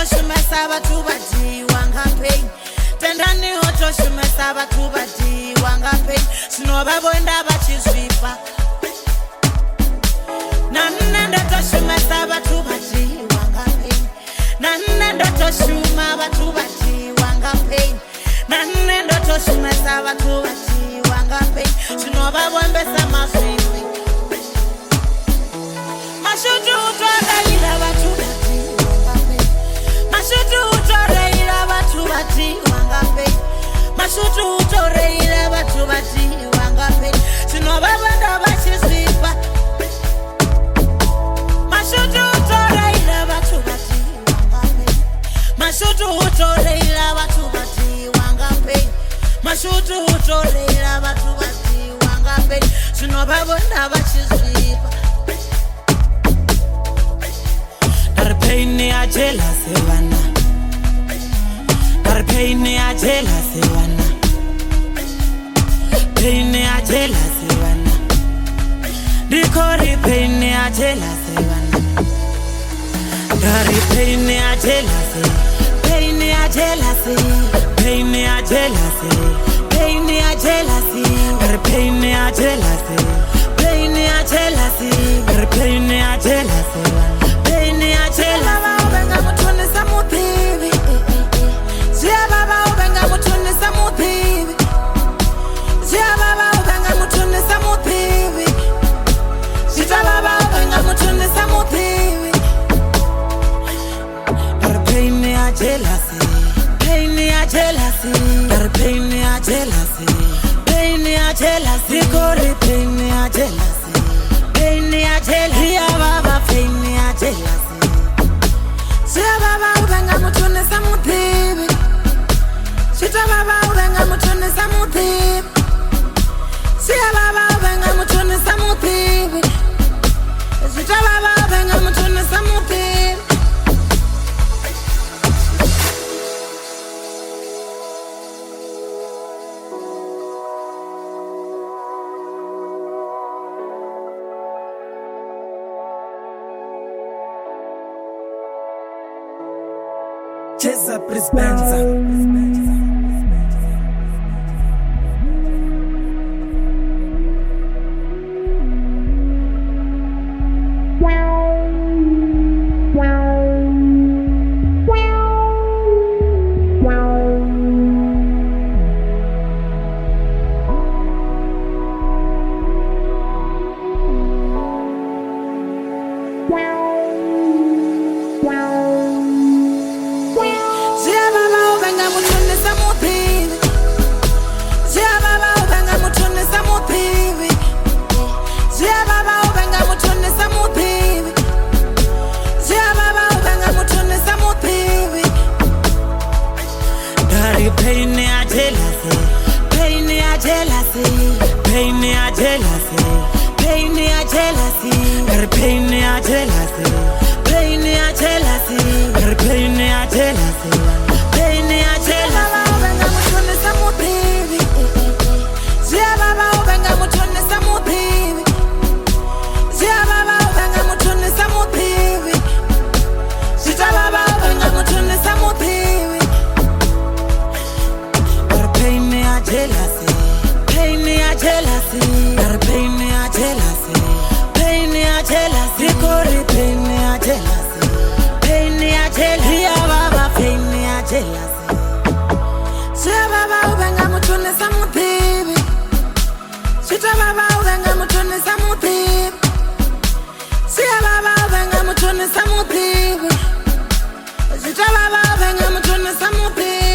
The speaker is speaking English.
toshumesa vhathu vha dzhiwa nga peni tendaniho toshumesa vhathu vha dzhiwa nga peni zwino vha vhoenda vha tshi zwifha na nne ndo toshumesa vhathu vha dzhiwa nga peni na nne ndo toshuma vhathu vha dzhiwa nga peni na nne ndo toshumesa vhathu vha dzhiwa nga peni zwino vha vhombesa mazwii mashudu u to reila vhathu vhadzhiwa nga peni zwino vha vhoenda vha tshi zwifha mashudu u to reila vhathu vhadzhiwa nga peni mashudu u to reila vhathu vhadzhiwa nga peni jela se wana Dar pain ya jela se wana Pain ya jela se ya jela se ya jela se ya jela se. Ya jela se jealousy, pain ya jealousy, dar pain ya jealousy, pain ya jealousy, kore pain ya jealousy, pain ya jealousy, ya baba pain ya jealousy. Zia baba ubenga muthuni sa muthivi Zita baba ubenga muthuni sa muthivi Zia baba ubenga muthuni sa muthivi Zita baba ubenga muthuni sa Cheza Prisbenza. Jealousy, pain ya jealousy, pain ya jealousy, dar pain ya jealousy, pain ya jealousy, dar pain ya jealousy, jealousy, dar pain ya jealousy, pain ya jealousy, kore pain ya jealousy, pain ya jealousy, ya baba pain ya jealousy. Zia baba ubenga muthuni sa muthivi Zita baba ubenga muthuni sa muthivi Zia baba ubenga muthuni sa muthivi Zita baba ubenga muthuni sa muthivi